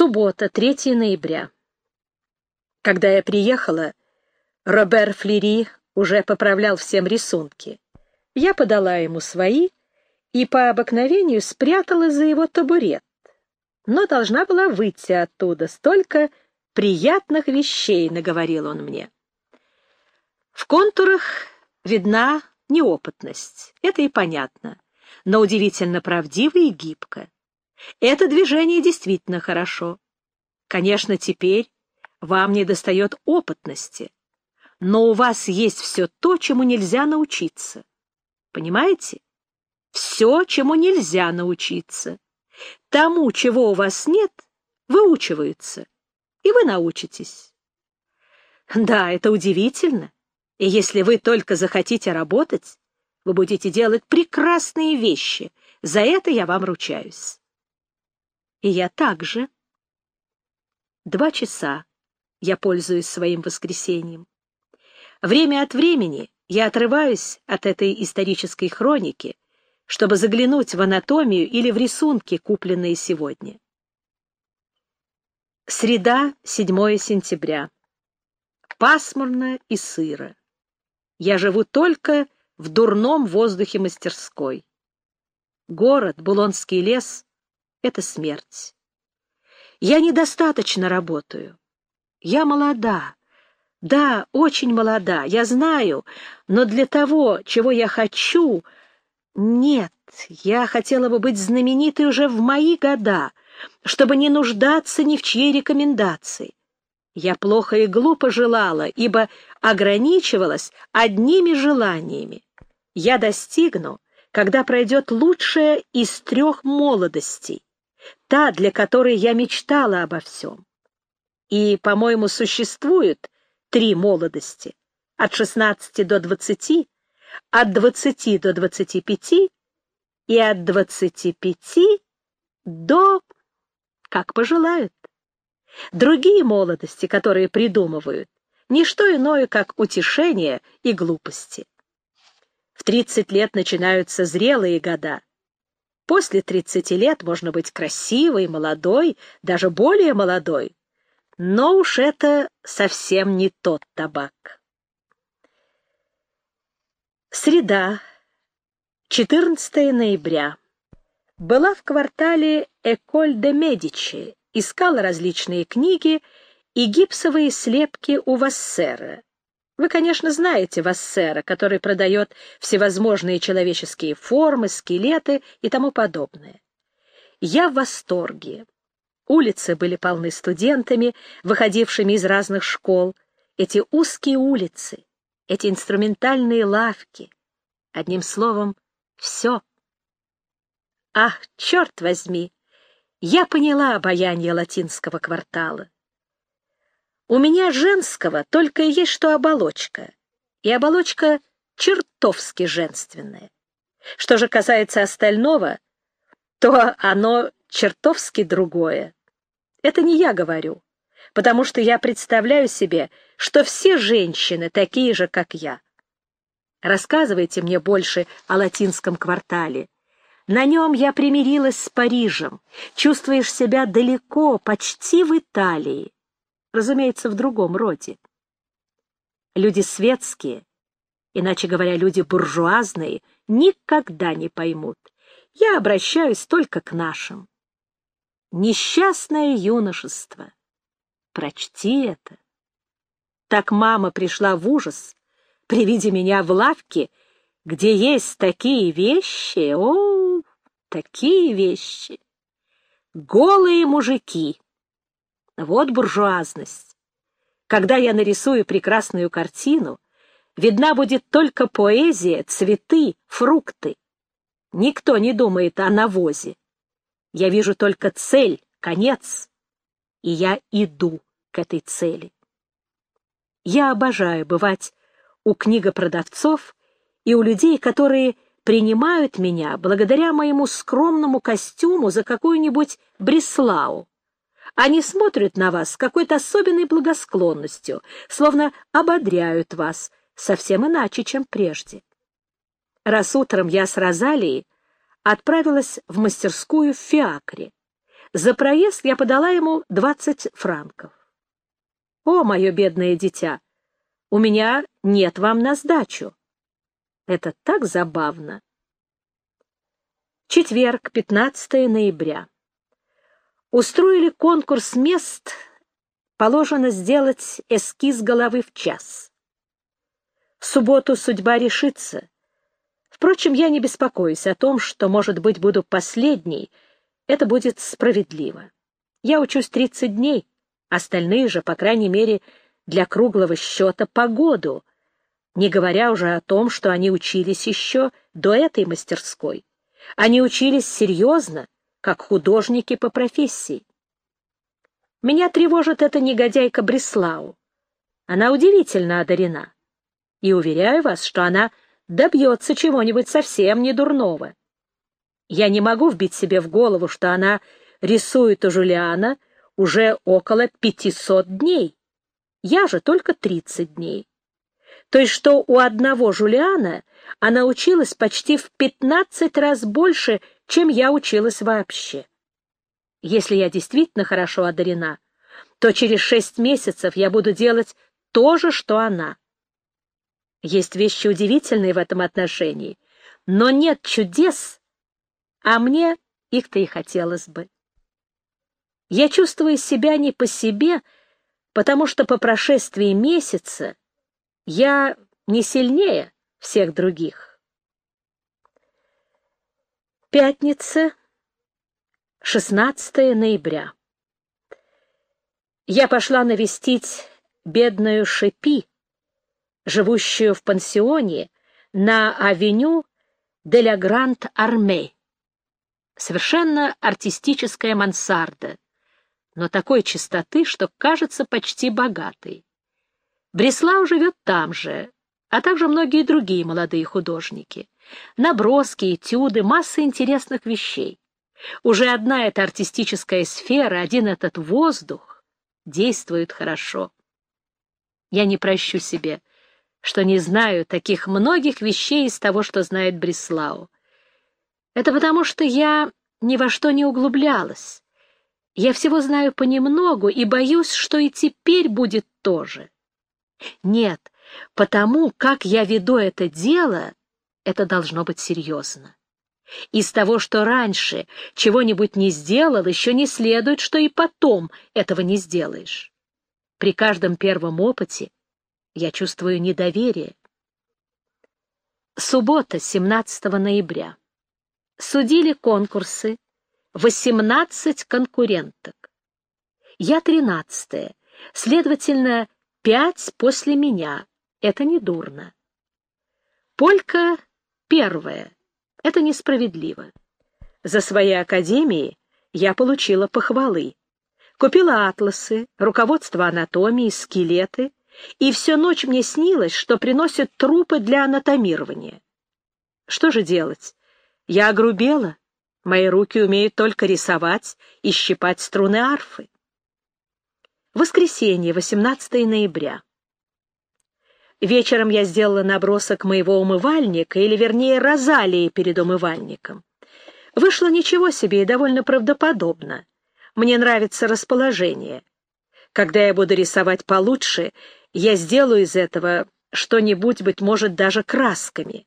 Суббота, 3 ноября. Когда я приехала, Робер Флери уже поправлял всем рисунки. Я подала ему свои и по обыкновению спрятала за его табурет, но должна была выйти оттуда. Столько приятных вещей, — наговорил он мне. В контурах видна неопытность, это и понятно, но удивительно правдиво и гибко. Это движение действительно хорошо. Конечно, теперь вам не достает опытности, но у вас есть все то, чему нельзя научиться. Понимаете? Все, чему нельзя научиться. Тому, чего у вас нет, выучивается, и вы научитесь. Да, это удивительно. И если вы только захотите работать, вы будете делать прекрасные вещи. За это я вам ручаюсь. И я также. Два часа я пользуюсь своим воскресеньем. Время от времени я отрываюсь от этой исторической хроники, чтобы заглянуть в анатомию или в рисунки, купленные сегодня. Среда, 7 сентября. Пасмурно и сыро. Я живу только в дурном воздухе мастерской. Город, Булонский лес — это смерть. Я недостаточно работаю. Я молода. Да, очень молода, я знаю, но для того, чего я хочу... Нет, я хотела бы быть знаменитой уже в мои года, чтобы не нуждаться ни в чьей рекомендации. Я плохо и глупо желала, ибо ограничивалась одними желаниями. Я достигну, когда пройдет лучшая из трех молодостей, та, для которой я мечтала обо всем. И, по-моему, существует три молодости — от 16 до 20, от 20 до 25 и от 25 до... как пожелают. Другие молодости, которые придумывают, не что иное, как утешение и глупости. В 30 лет начинаются зрелые года. После 30 лет можно быть красивой, молодой, даже более молодой, но уж это совсем не тот табак. Среда, 14 ноября. Была в квартале Эколь де Медичи, искала различные книги и гипсовые слепки у Вассера. Вы, конечно, знаете Вассера, который продает всевозможные человеческие формы, скелеты и тому подобное. Я в восторге. Улицы были полны студентами, выходившими из разных школ. Эти узкие улицы, эти инструментальные лавки. Одним словом, все. Ах, черт возьми! Я поняла обаяние латинского квартала. У меня женского только и есть что оболочка, и оболочка чертовски женственная. Что же касается остального, то оно чертовски другое. Это не я говорю, потому что я представляю себе, что все женщины такие же, как я. Рассказывайте мне больше о латинском квартале. На нем я примирилась с Парижем. Чувствуешь себя далеко, почти в Италии. Разумеется, в другом роде. Люди светские, иначе говоря, люди буржуазные, никогда не поймут. Я обращаюсь только к нашим. Несчастное юношество. Прочти это. Так мама пришла в ужас при виде меня в лавке, где есть такие вещи, о, такие вещи. Голые мужики. Вот буржуазность. Когда я нарисую прекрасную картину, видна будет только поэзия, цветы, фрукты. Никто не думает о навозе. Я вижу только цель, конец, и я иду к этой цели. Я обожаю бывать у книгопродавцов и у людей, которые принимают меня благодаря моему скромному костюму за какую-нибудь Бреслау. Они смотрят на вас с какой-то особенной благосклонностью, словно ободряют вас, совсем иначе, чем прежде. Раз утром я с Розалией отправилась в мастерскую в Фиакре. За проезд я подала ему 20 франков. «О, мое бедное дитя, у меня нет вам на сдачу». Это так забавно. Четверг, 15 ноября. Устроили конкурс мест, положено сделать эскиз головы в час. В субботу судьба решится. Впрочем, я не беспокоюсь о том, что, может быть, буду последней. Это будет справедливо. Я учусь 30 дней, остальные же, по крайней мере, для круглого счета по году, не говоря уже о том, что они учились еще до этой мастерской. Они учились серьезно, как художники по профессии. Меня тревожит эта негодяйка Бреслау. Она удивительно одарена. И уверяю вас, что она добьется чего-нибудь совсем не дурного. Я не могу вбить себе в голову, что она рисует у Жулиана уже около 500 дней. Я же только 30 дней. То есть что у одного Жулиана она училась почти в 15 раз больше, чем я училась вообще. Если я действительно хорошо одарена, то через шесть месяцев я буду делать то же, что она. Есть вещи удивительные в этом отношении, но нет чудес, а мне их-то и хотелось бы. Я чувствую себя не по себе, потому что по прошествии месяца я не сильнее всех других. Пятница, 16 ноября. Я пошла навестить бедную Шипи, живущую в пансионе на авеню де ля Гранд-Арме. Совершенно артистическая мансарда, но такой чистоты, что кажется почти богатой. Бреслау живет там же, а также многие другие молодые художники. Наброски, этюды, масса интересных вещей. Уже одна эта артистическая сфера, один этот воздух действует хорошо. Я не прощу себе, что не знаю таких многих вещей из того, что знает Бреслау. Это потому, что я ни во что не углублялась. Я всего знаю понемногу и боюсь, что и теперь будет то же. Нет, потому как я веду это дело, это должно быть серьезно. Из того, что раньше чего-нибудь не сделал, еще не следует, что и потом этого не сделаешь. При каждом первом опыте я чувствую недоверие. Суббота, 17 ноября. Судили конкурсы, 18 конкуренток. Я 13 следовательно, пять после меня. Это не дурно. Полька первая. Это несправедливо. За свои академии я получила похвалы. Купила атласы, руководство анатомии, скелеты, и всю ночь мне снилось, что приносят трупы для анатомирования. Что же делать? Я огрубела. Мои руки умеют только рисовать и щипать струны арфы. Воскресенье, 18 ноября. Вечером я сделала набросок моего умывальника, или, вернее, розалии перед умывальником. Вышло ничего себе и довольно правдоподобно. Мне нравится расположение. Когда я буду рисовать получше, я сделаю из этого что-нибудь, быть может, даже красками.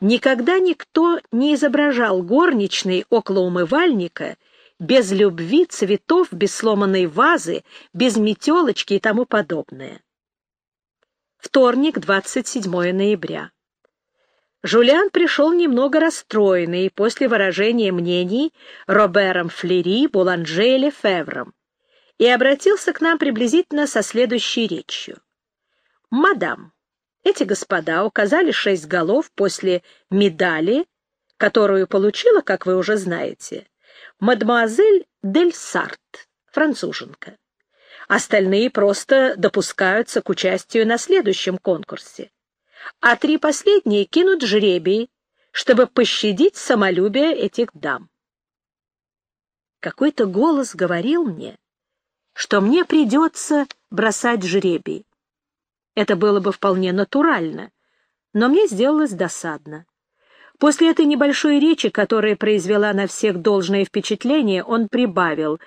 Никогда никто не изображал горничной около умывальника без любви, цветов, без сломанной вазы, без метелочки и тому подобное. Вторник, 27 ноября. Жулиан пришел немного расстроенный после выражения мнений Робером Флери, Буланже и Лефевром и обратился к нам приблизительно со следующей речью. «Мадам, эти господа указали шесть голов после медали, которую получила, как вы уже знаете, мадемуазель Дель Сарт, француженка. Остальные просто допускаются к участию на следующем конкурсе. А три последние кинут жребий, чтобы пощадить самолюбие этих дам. Какой-то голос говорил мне, что мне придется бросать жребий. Это было бы вполне натурально, но мне сделалось досадно. После этой небольшой речи, которая произвела на всех должное впечатление, он прибавил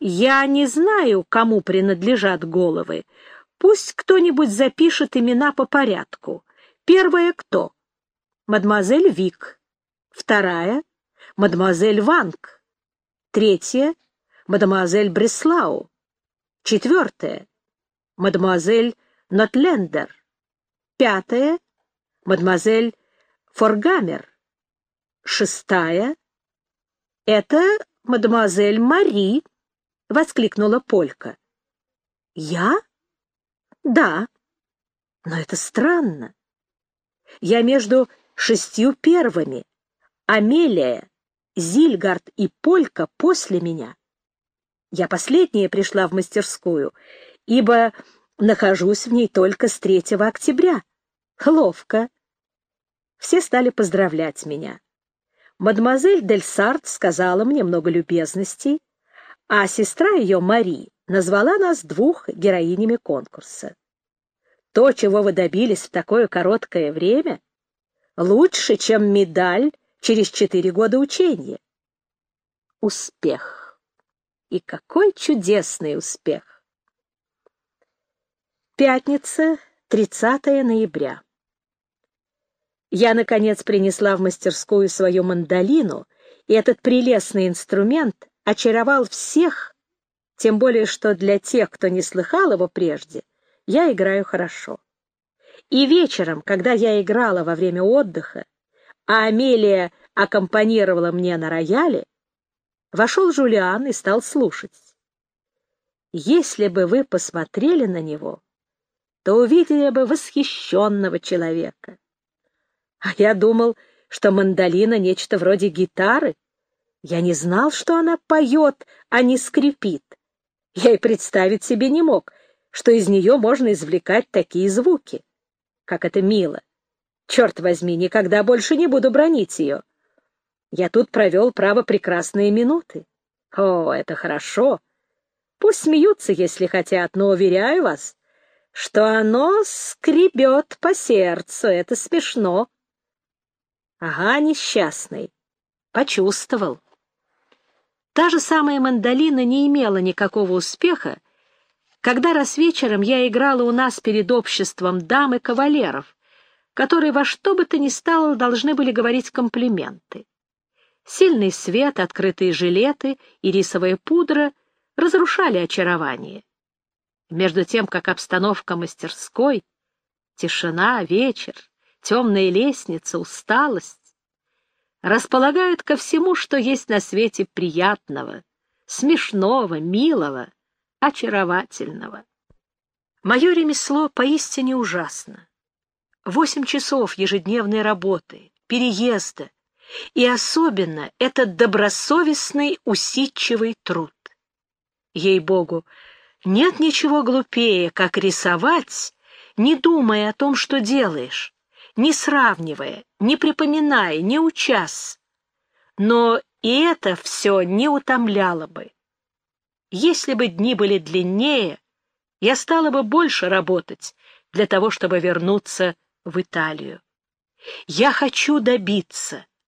«Я не знаю, кому принадлежат головы. Пусть кто-нибудь запишет имена по порядку. Первая кто? Мадемуазель Вик. Вторая — мадемуазель Ванг. Третья — мадемуазель Бреслау. Четвертая — мадемуазель Нотлендер. Пятая — мадемуазель Форгамер. Шестая — это мадемуазель Мари, — воскликнула Полька. Я? Да. Но это странно. Я между шестью первыми. Амелия, Зильгард и Полька после меня. Я последняя пришла в мастерскую, ибо нахожусь в ней только с 3 октября. Ловко. Все стали поздравлять меня. Мадемуазель Дель Сарт сказала мне много любезностей, а сестра ее, Мари, назвала нас двух героинями конкурса. То, чего вы добились в такое короткое время, лучше, чем медаль через четыре года учения. Успех. И какой чудесный успех! Пятница, 30 ноября. Я, наконец, принесла в мастерскую свою мандолину, и этот прелестный инструмент очаровал всех, тем более что для тех, кто не слыхал его прежде, я играю хорошо. И вечером, когда я играла во время отдыха, а Амелия аккомпанировала мне на рояле, вошел Жулиан и стал слушать. Если бы вы посмотрели на него, то увидели бы восхищенного человека. А я думал, что мандолина — нечто вроде гитары. Я не знал, что она поет, а не скрипит. Я и представить себе не мог, что из нее можно извлекать такие звуки. Как это мило! Черт возьми, никогда больше не буду бронить ее. Я тут провел, право, прекрасные минуты. О, это хорошо. Пусть смеются, если хотят, но уверяю вас, что оно скребет по сердцу. Это смешно. Ага, несчастный. Почувствовал. Та же самая мандолина не имела никакого успеха, когда раз вечером я играла у нас перед обществом дам и кавалеров, которые во что бы то ни стало должны были говорить комплименты. Сильный свет, открытые жилеты и рисовая пудра разрушали очарование. Между тем, как обстановка мастерской, тишина, вечер, темная лестница, усталость располагают ко всему, что есть на свете приятного, смешного, милого, очаровательного. Мое ремесло поистине ужасно. Восемь часов ежедневной работы, переезда, и особенно этот добросовестный усидчивый труд. Ей-богу, нет ничего глупее, как рисовать, не думая о том, что делаешь, не сравнивая, не припоминая, не учась. Но и это все не утомляло бы. Если бы дни были длиннее, я стала бы больше работать для того, чтобы вернуться в Италию. Я хочу добиться,